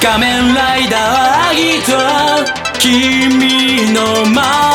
仮面ライダーギト君の前